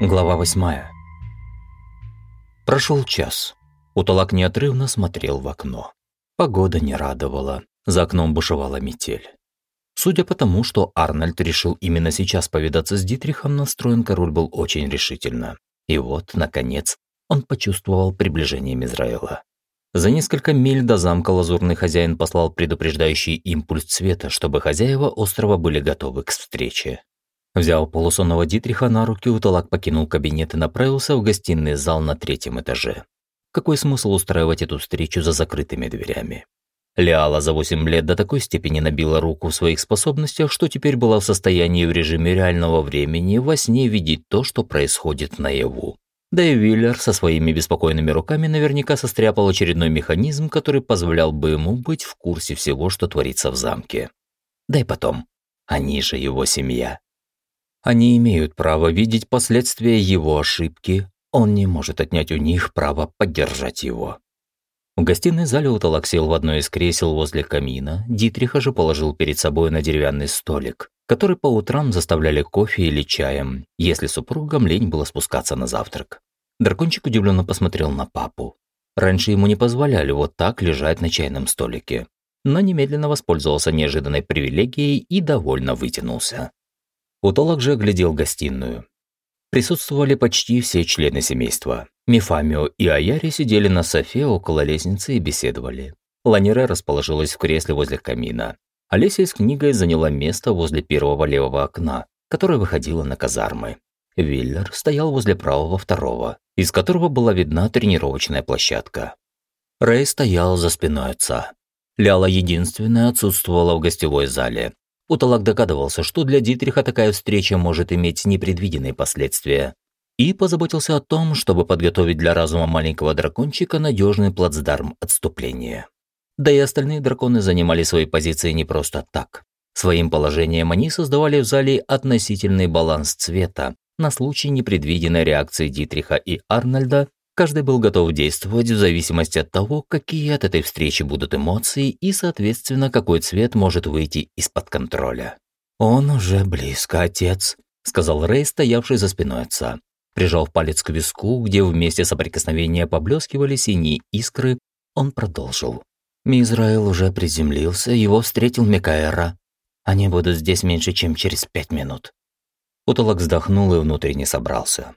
Глава восьмая. Прошел час. Утолак неотрывно смотрел в окно. Погода не радовала. За окном бушевала метель. Судя по тому, что Арнольд решил именно сейчас повидаться с Дитрихом, настроен король был очень решительно. И вот, наконец, он почувствовал приближение Мизраэла. За несколько миль до замка лазурный хозяин послал предупреждающий импульс цвета, чтобы хозяева острова были готовы к встрече. Взял полусонного Дитриха на руки, Уталак покинул кабинет и направился в гостиный зал на третьем этаже. Какой смысл устраивать эту встречу за закрытыми дверями? Лиала за 8 лет до такой степени набила руку в своих способностях, что теперь была в состоянии в режиме реального времени во сне видеть то, что происходит наяву. Да и Виллер со своими беспокойными руками наверняка состряпал очередной механизм, который позволял бы ему быть в курсе всего, что творится в замке. Да и потом, они же его семья. Они имеют право видеть последствия его ошибки, он не может отнять у них право поддержать его. В гостиной зале Уталак сел в одно из кресел возле камина, Дитриха же положил перед собой на деревянный столик, который по утрам заставляли кофе или чаем, если супругам лень было спускаться на завтрак. Дракончик удивленно посмотрел на папу. Раньше ему не позволяли вот так лежать на чайном столике, но немедленно воспользовался неожиданной привилегией и довольно вытянулся. Утолок же оглядел гостиную. Присутствовали почти все члены семейства. Мефамио и Аяри сидели на софе около лестницы и беседовали. Ланере расположилась в кресле возле камина. Олеся с книгой заняла место возле первого левого окна, которое выходило на казармы. Виллер стоял возле правого второго, из которого была видна тренировочная площадка. Рэй стоял за спиной отца. Ляла единственная отсутствовала в гостевой зале, Уталак догадывался, что для Дитриха такая встреча может иметь непредвиденные последствия, и позаботился о том, чтобы подготовить для разума маленького дракончика надежный плацдарм отступления. Да и остальные драконы занимали свои позиции не просто так. Своим положением они создавали в зале относительный баланс цвета на случай непредвиденной реакции Дитриха и Арнольда Каждый был готов действовать в зависимости от того, какие от этой встречи будут эмоции и, соответственно, какой цвет может выйти из-под контроля. «Он уже близко, отец», — сказал Рэй, стоявший за спиной отца. Прижав палец к виску, где вместе соприкосновения поблескивали синие искры, он продолжил. «Мизраэл уже приземлился, его встретил Микаэра. Они будут здесь меньше, чем через пять минут». Утолок вздохнул и внутренне собрался.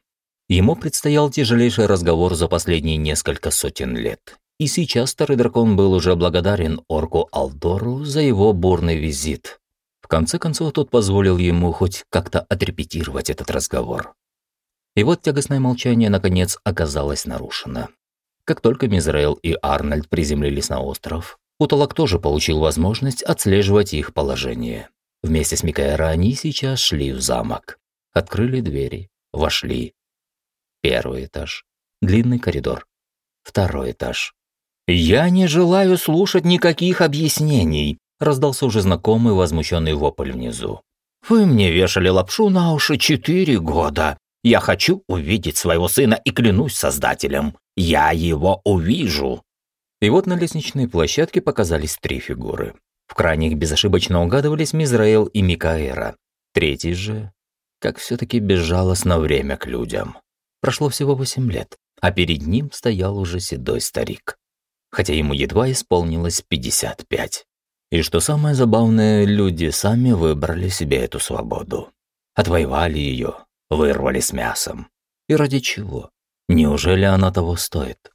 Ему предстоял тяжелейший разговор за последние несколько сотен лет. И сейчас старый дракон был уже благодарен орку Алдору за его бурный визит. В конце концов, тот позволил ему хоть как-то отрепетировать этот разговор. И вот тягостное молчание, наконец, оказалось нарушено. Как только Мизраэл и Арнольд приземлились на остров, Уталак тоже получил возможность отслеживать их положение. Вместе с Микаэра они сейчас шли в замок. Открыли двери, вошли Первый этаж. Длинный коридор. Второй этаж. «Я не желаю слушать никаких объяснений», раздался уже знакомый возмущенный вопль внизу. «Вы мне вешали лапшу на уши четыре года. Я хочу увидеть своего сына и клянусь создателем. Я его увижу». И вот на лестничной площадке показались три фигуры. В крайних безошибочно угадывались Мизраэл и Микаэра. Третий же, как все-таки безжалостно время к людям. Прошло всего восемь лет, а перед ним стоял уже седой старик. Хотя ему едва исполнилось 55. И что самое забавное, люди сами выбрали себе эту свободу. Отвоевали ее, вырвали с мясом. И ради чего? Неужели она того стоит?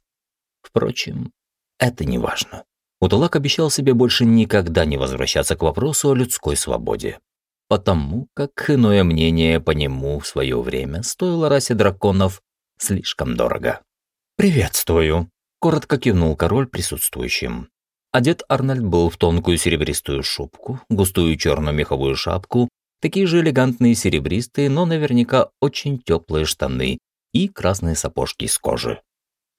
Впрочем, это не важно. Утулак обещал себе больше никогда не возвращаться к вопросу о людской свободе потому как иное мнение по нему в свое время стоило расе драконов слишком дорого. «Приветствую», – коротко кивнул король присутствующим. Одет Арнольд был в тонкую серебристую шубку, густую черную меховую шапку, такие же элегантные серебристые, но наверняка очень теплые штаны и красные сапожки из кожи.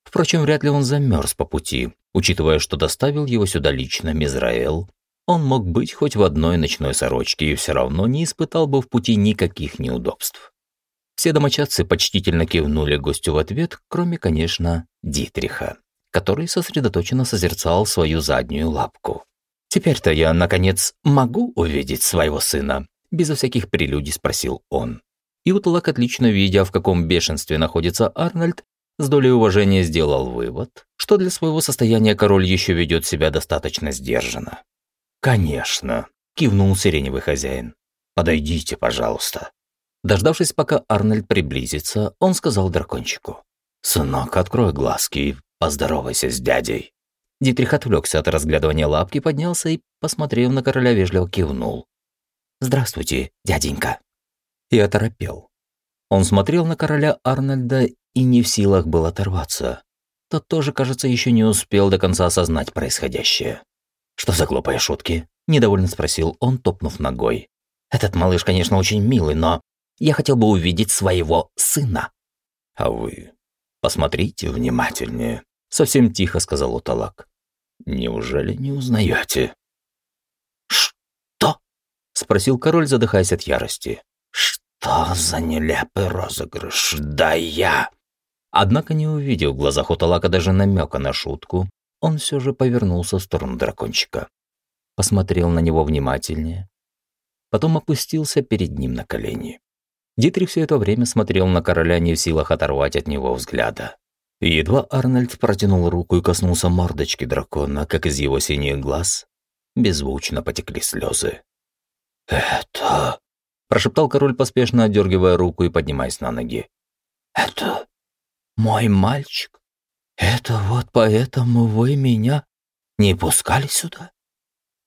Впрочем, вряд ли он замерз по пути, учитывая, что доставил его сюда лично Мизраэл, он мог быть хоть в одной ночной сорочке и все равно не испытал бы в пути никаких неудобств. Все домочадцы почтительно кивнули гостю в ответ, кроме, конечно, Дитриха, который сосредоточенно созерцал свою заднюю лапку. «Теперь-то я, наконец, могу увидеть своего сына?» Безо всяких прелюдий спросил он. И Уталак, отлично видя, в каком бешенстве находится Арнольд, с долей уважения сделал вывод, что для своего состояния король еще ведет себя достаточно сдержанно. «Конечно», – кивнул сиреневый хозяин. «Подойдите, пожалуйста». Дождавшись, пока Арнольд приблизится, он сказал дракончику. «Сынок, открой глазки и поздоровайся с дядей». Дитрих отвлекся от разглядывания лапки, поднялся и, посмотрев на короля, вежливо кивнул. «Здравствуйте, дяденька». И оторопел. Он смотрел на короля Арнольда и не в силах был оторваться. Тот тоже, кажется, еще не успел до конца осознать происходящее. «Что за глупые шутки?» – недовольно спросил он, топнув ногой. «Этот малыш, конечно, очень милый, но я хотел бы увидеть своего сына». «А вы посмотрите внимательнее», – совсем тихо сказал Уталак. «Неужели не узнаете?» «Что?» – спросил король, задыхаясь от ярости. «Что за нелепый розыгрыш? Да я...» Однако не увидев в глазах Уталака даже намека на шутку, он все же повернулся в сторону дракончика. Посмотрел на него внимательнее. Потом опустился перед ним на колени. Дитрих все это время смотрел на короля, не в силах оторвать от него взгляда. И едва Арнольд протянул руку и коснулся мордочки дракона, как из его синих глаз беззвучно потекли слезы. «Это...» – прошептал король, поспешно отдергивая руку и поднимаясь на ноги. «Это мой мальчик? Это вот поэтому вы меня не пускали сюда?»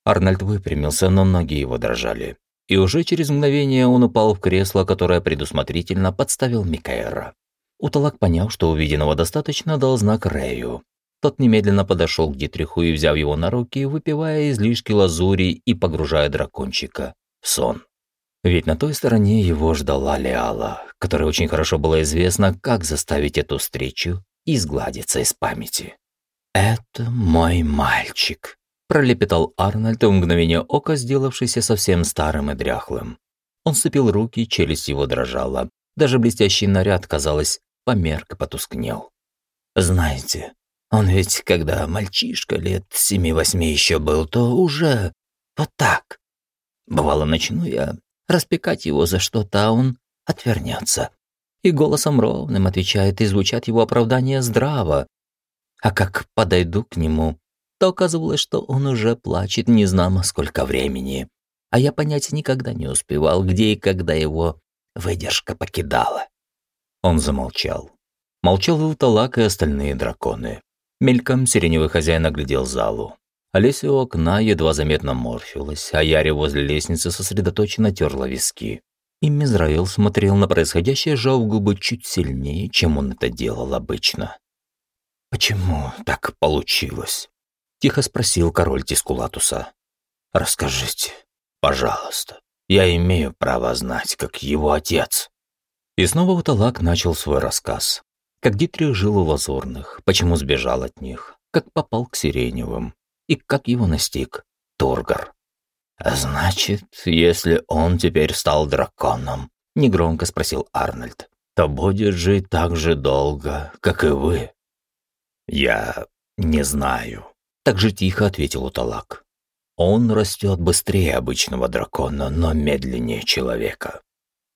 Арнольд выпрямился, но ноги его дрожали. И уже через мгновение он упал в кресло, которое предусмотрительно подставил Микаэра. Уталак, поняв, что увиденного достаточно, дал знак Рэю. Тот немедленно подошел к Дитриху и, взяв его на руки, выпивая излишки лазури и погружая дракончика в сон. Ведь на той стороне его ждала Леала, которой очень хорошо было известно, как заставить эту встречу изгладиться из памяти. «Это мой мальчик», – пролепетал Арнольд, в мгновение ока сделавшийся совсем старым и дряхлым. Он сцепил руки, челюсть его дрожала. Даже блестящий наряд, казалось, померк и потускнел. «Знаете, он ведь, когда мальчишка лет семи-восьми еще был, то уже вот так. Бывало, начну я распекать его за что-то, а он отвернется. И голосом ровным отвечает, и звучат его оправдания здраво. А как подойду к нему, то оказывалось, что он уже плачет незнамо сколько времени. А я понять никогда не успевал, где и когда его выдержка покидала. Он замолчал. Молчал и Уталак и остальные драконы. Мельком сиреневый хозяин оглядел залу. Олеся у окна едва заметно морщилась, а Яре возле лестницы сосредоточенно терла виски. И Мизраил смотрел на происходящее, сжав губы чуть сильнее, чем он это делал обычно. «Почему так получилось?» – тихо спросил король Тискулатуса. «Расскажите, пожалуйста. Я имею право знать, как его отец». И снова Уталак начал свой рассказ. Как Дитрих жил у лазурных, почему сбежал от них, как попал к сиреневым, и как его настиг Торгар. «Значит, если он теперь стал драконом», — негромко спросил Арнольд, «то будет жить так же долго, как и вы». «Я не знаю», — так же тихо ответил Уталак. «Он растет быстрее обычного дракона, но медленнее человека.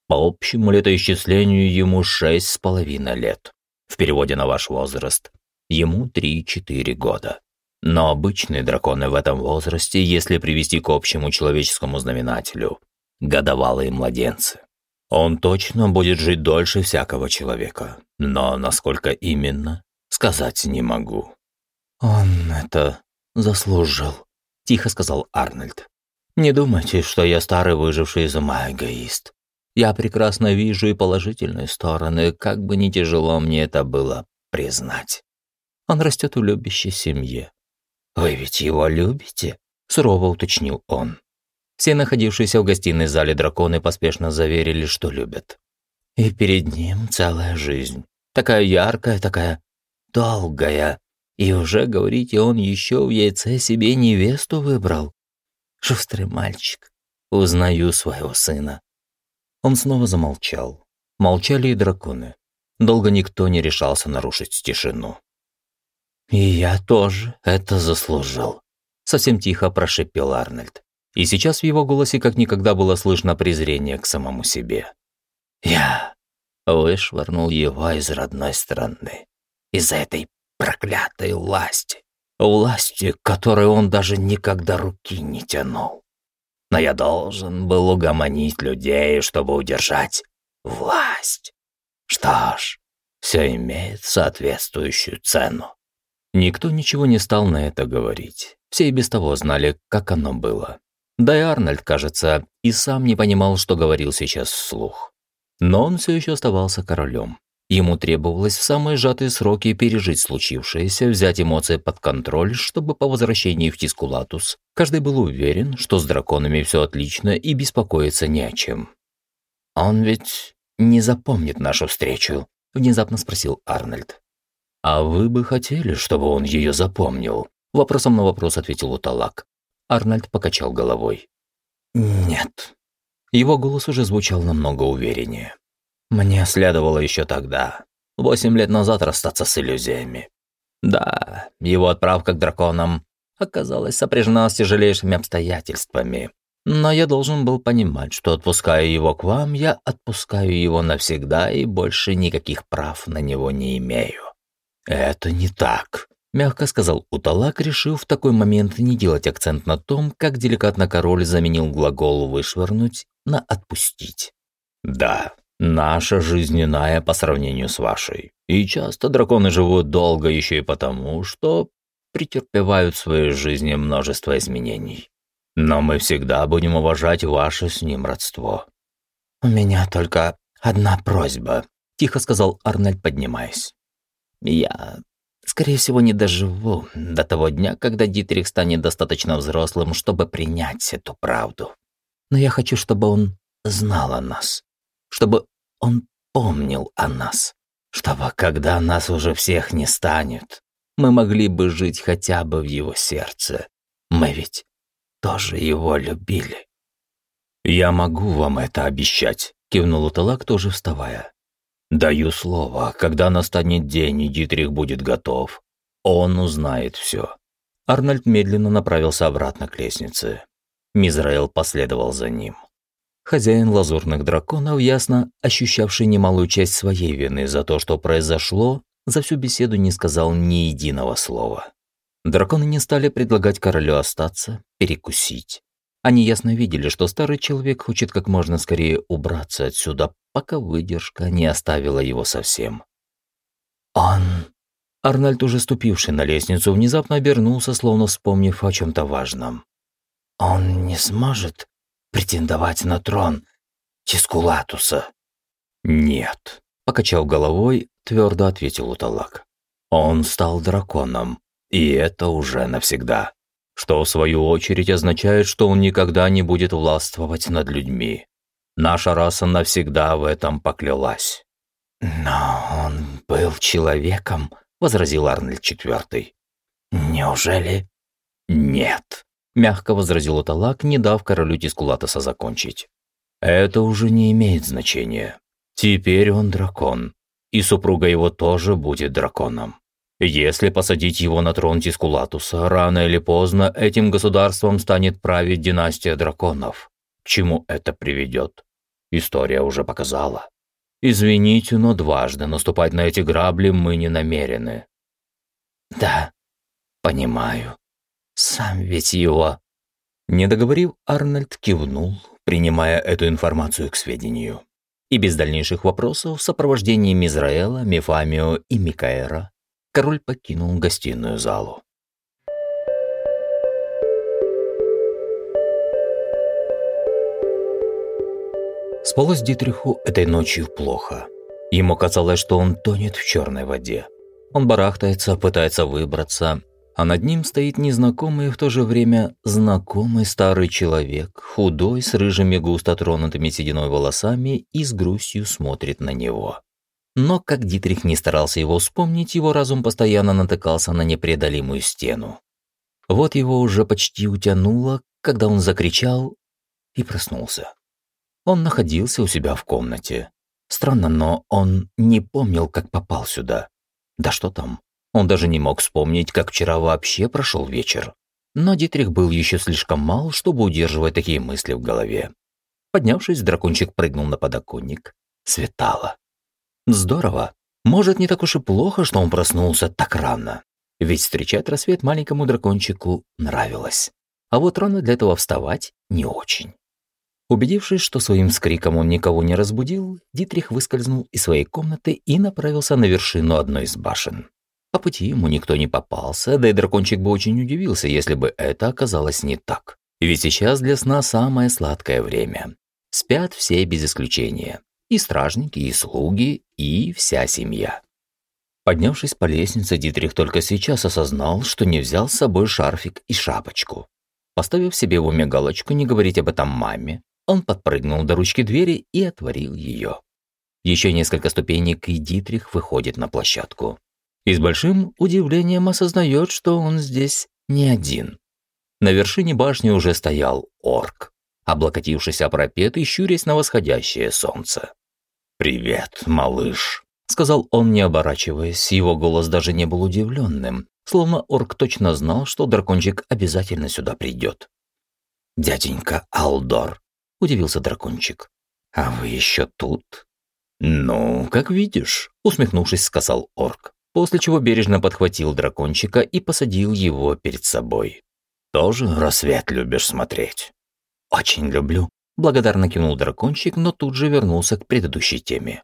По общему летоисчислению ему шесть с половиной лет. В переводе на ваш возраст ему три-четыре года. Но обычные драконы в этом возрасте, если привести к общему человеческому знаменателю, годовалые младенцы. Он точно будет жить дольше всякого человека, но насколько именно, сказать не могу. «Он это заслужил», – тихо сказал Арнольд. «Не думайте, что я старый выживший из ума эгоист. Я прекрасно вижу и положительные стороны, как бы ни тяжело мне это было признать. Он растет в любящей семье, «Вы ведь его любите?» – сурово уточнил он. Все находившиеся в гостиной зале драконы поспешно заверили, что любят. И перед ним целая жизнь. Такая яркая, такая долгая. И уже, говорите, он еще в яйце себе невесту выбрал. Шустрый мальчик. Узнаю своего сына. Он снова замолчал. Молчали и драконы. Долго никто не решался нарушить тишину. «И я тоже это заслужил», — совсем тихо прошипел Арнольд. И сейчас в его голосе как никогда было слышно презрение к самому себе. Я вышвырнул его из родной страны. Из-за этой проклятой власти. Власти, которой он даже никогда руки не тянул. Но я должен был угомонить людей, чтобы удержать власть. Что ж, все имеет соответствующую цену. Никто ничего не стал на это говорить. Все и без того знали, как оно было. Да и Арнольд, кажется, и сам не понимал, что говорил сейчас вслух. Но он все еще оставался королем. Ему требовалось в самые сжатые сроки пережить случившееся, взять эмоции под контроль, чтобы по возвращении в Тискулатус каждый был уверен, что с драконами все отлично и беспокоиться не о чем. «Он ведь не запомнит нашу встречу?» – внезапно спросил Арнольд. «А вы бы хотели, чтобы он ее запомнил?» Вопросом на вопрос ответил Уталак. Арнольд покачал головой. «Нет». Его голос уже звучал намного увереннее. Мне следовало еще тогда, восемь лет назад, расстаться с иллюзиями. Да, его отправка к драконам оказалась сопряжена с тяжелейшими обстоятельствами. Но я должен был понимать, что отпускаю его к вам, я отпускаю его навсегда и больше никаких прав на него не имею. Это не так, мягко сказал Уталак, решив в такой момент не делать акцент на том, как деликатно король заменил глагол «вышвырнуть» на «отпустить». Да, Наша жизненная по сравнению с вашей. И часто драконы живут долго еще и потому, что претерпевают в своей жизни множество изменений. Но мы всегда будем уважать ваше с ним родство. «У меня только одна просьба», – тихо сказал Арнольд, поднимаясь. «Я, скорее всего, не доживу до того дня, когда Дитрих станет достаточно взрослым, чтобы принять эту правду. Но я хочу, чтобы он знал о нас чтобы он помнил о нас, чтобы, когда нас уже всех не станет, мы могли бы жить хотя бы в его сердце. Мы ведь тоже его любили. «Я могу вам это обещать», — кивнул Уталак, тоже вставая. «Даю слово, когда настанет день и Дитрих будет готов, он узнает все». Арнольд медленно направился обратно к лестнице. Мизраэл последовал за ним. Хозяин лазурных драконов, ясно ощущавший немалую часть своей вины за то, что произошло, за всю беседу не сказал ни единого слова. Драконы не стали предлагать королю остаться, перекусить. Они ясно видели, что старый человек хочет как можно скорее убраться отсюда, пока выдержка не оставила его совсем. «Он...» Арнольд, уже ступивший на лестницу, внезапно обернулся, словно вспомнив о чем-то важном. «Он не сможет претендовать на трон Тискулатуса? Нет, покачал головой, твердо ответил Уталак. Он стал драконом, и это уже навсегда. Что в свою очередь означает, что он никогда не будет властвовать над людьми. Наша раса навсегда в этом поклялась. «Но он был человеком», — возразил Арнольд IV. «Неужели?» «Нет», мягко возразил Уталак, не дав королю Тискулатоса закончить. Это уже не имеет значения. Теперь он дракон, и супруга его тоже будет драконом. Если посадить его на трон Тискулатуса, рано или поздно этим государством станет править династия драконов. К чему это приведет? История уже показала. Извините, но дважды наступать на эти грабли мы не намерены. Да, понимаю. Сам ведь его...» Не договорив, Арнольд кивнул, принимая эту информацию к сведению. И без дальнейших вопросов в сопровождении Мизраэла, Мефамио и Микаэра король покинул гостиную залу. Спалось Дитриху этой ночью плохо. Ему казалось, что он тонет в черной воде. Он барахтается, пытается выбраться, а над ним стоит незнакомый и в то же время знакомый старый человек, худой, с рыжими густо тронутыми сединой волосами и с грустью смотрит на него. Но как Дитрих не старался его вспомнить, его разум постоянно натыкался на непреодолимую стену. Вот его уже почти утянуло, когда он закричал и проснулся. Он находился у себя в комнате. Странно, но он не помнил, как попал сюда. Да что там, он даже не мог вспомнить, как вчера вообще прошел вечер. Но Дитрих был еще слишком мал, чтобы удерживать такие мысли в голове. Поднявшись, дракончик прыгнул на подоконник. Светало. Здорово. Может, не так уж и плохо, что он проснулся так рано. Ведь встречать рассвет маленькому дракончику нравилось. А вот рано для этого вставать не очень. Убедившись, что своим скриком он никого не разбудил, Дитрих выскользнул из своей комнаты и направился на вершину одной из башен. По пути ему никто не попался, да и дракончик бы очень удивился, если бы это оказалось не так. Ведь сейчас для сна самое сладкое время. Спят все без исключения. И стражники, и слуги, и вся семья. Поднявшись по лестнице, Дитрих только сейчас осознал, что не взял с собой шарфик и шапочку. Поставив себе в уме галочку не говорить об этом маме, он подпрыгнул до ручки двери и отворил ее. Еще несколько ступенек, и Дитрих выходит на площадку. И с большим удивлением осознает, что он здесь не один. На вершине башни уже стоял орк, облокотившись о пропет и щурясь на восходящее солнце. «Привет, малыш», — сказал он, не оборачиваясь, его голос даже не был удивленным, словно орк точно знал, что дракончик обязательно сюда придет. «Дяденька Алдор», — удивился дракончик. «А вы еще тут?» «Ну, как видишь», — усмехнувшись, сказал орк, после чего бережно подхватил дракончика и посадил его перед собой. «Тоже рассвет любишь смотреть?» «Очень люблю», — благодарно кивнул дракончик, но тут же вернулся к предыдущей теме.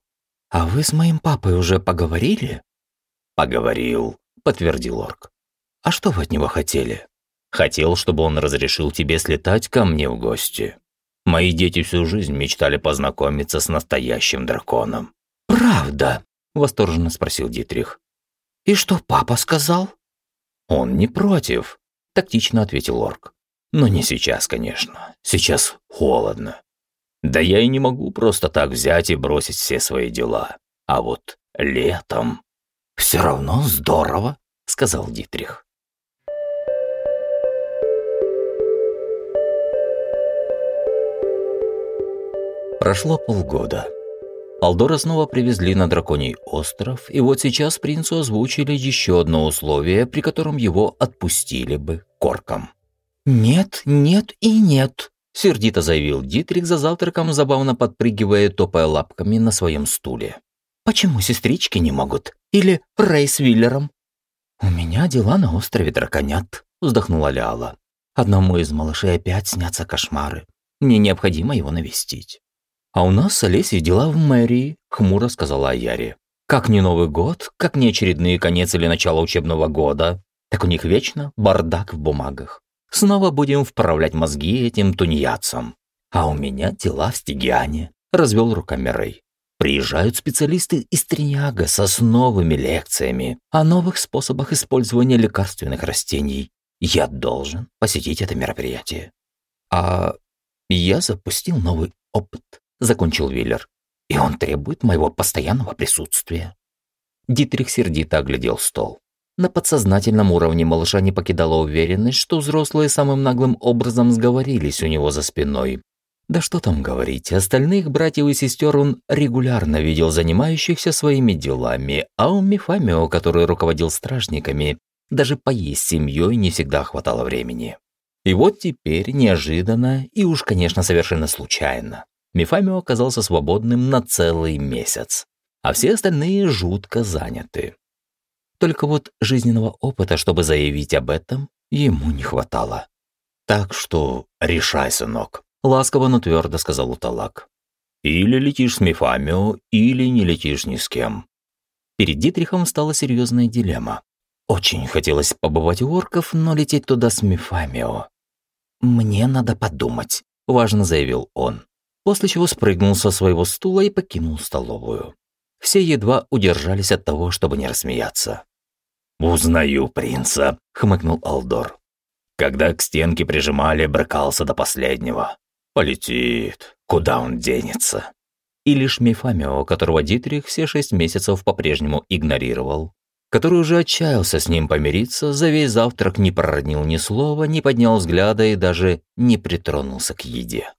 «А вы с моим папой уже поговорили?» «Поговорил», — подтвердил орк. «А что вы от него хотели?» «Хотел, чтобы он разрешил тебе слетать ко мне в гости. Мои дети всю жизнь мечтали познакомиться с настоящим драконом». «Правда?» – восторженно спросил Дитрих. «И что папа сказал?» «Он не против», – тактично ответил Орк. «Но не сейчас, конечно. Сейчас холодно. Да я и не могу просто так взять и бросить все свои дела. А вот летом...» «Все равно здорово», – сказал Дитрих. Прошло полгода. Алдора снова привезли на Драконий остров, и вот сейчас принцу озвучили еще одно условие, при котором его отпустили бы корком. «Нет, нет и нет», – сердито заявил Дитрих за завтраком, забавно подпрыгивая, топая лапками на своем стуле. «Почему сестрички не могут? Или Рэй Виллером?» «У меня дела на острове Драконят», – вздохнула Ляла. «Одному из малышей опять снятся кошмары. Мне необходимо его навестить». «А у нас с Олесей дела в мэрии», – хмуро сказала Аяри. «Как не Новый год, как не очередные конец или начало учебного года, так у них вечно бардак в бумагах. Снова будем вправлять мозги этим тунеядцам. А у меня дела в Стигиане», – развел руками Рэй. Приезжают специалисты из Триняга со с новыми лекциями о новых способах использования лекарственных растений. Я должен посетить это мероприятие. А я запустил новый опыт закончил Виллер. «И он требует моего постоянного присутствия». Дитрих сердито оглядел стол. На подсознательном уровне малыша не покидала уверенность, что взрослые самым наглым образом сговорились у него за спиной. Да что там говорить, остальных братьев и сестер он регулярно видел занимающихся своими делами, а у Мефамио, который руководил стражниками, даже поесть семьей не всегда хватало времени. И вот теперь, неожиданно и уж, конечно, совершенно случайно, Мефамио оказался свободным на целый месяц, а все остальные жутко заняты. Только вот жизненного опыта, чтобы заявить об этом, ему не хватало. «Так что решай, сынок», — ласково, но твердо сказал Уталак. «Или летишь с Мефамио, или не летишь ни с кем». Перед Дитрихом стала серьезная дилемма. Очень хотелось побывать у орков, но лететь туда с Мефамио. «Мне надо подумать», — важно заявил он после чего спрыгнул со своего стула и покинул столовую. Все едва удержались от того, чтобы не рассмеяться. «Узнаю принца», — хмыкнул Алдор. «Когда к стенке прижимали, брыкался до последнего. Полетит. Куда он денется?» И лишь Мефамио, которого Дитрих все шесть месяцев по-прежнему игнорировал, который уже отчаялся с ним помириться, за весь завтрак не проронил ни слова, не поднял взгляда и даже не притронулся к еде.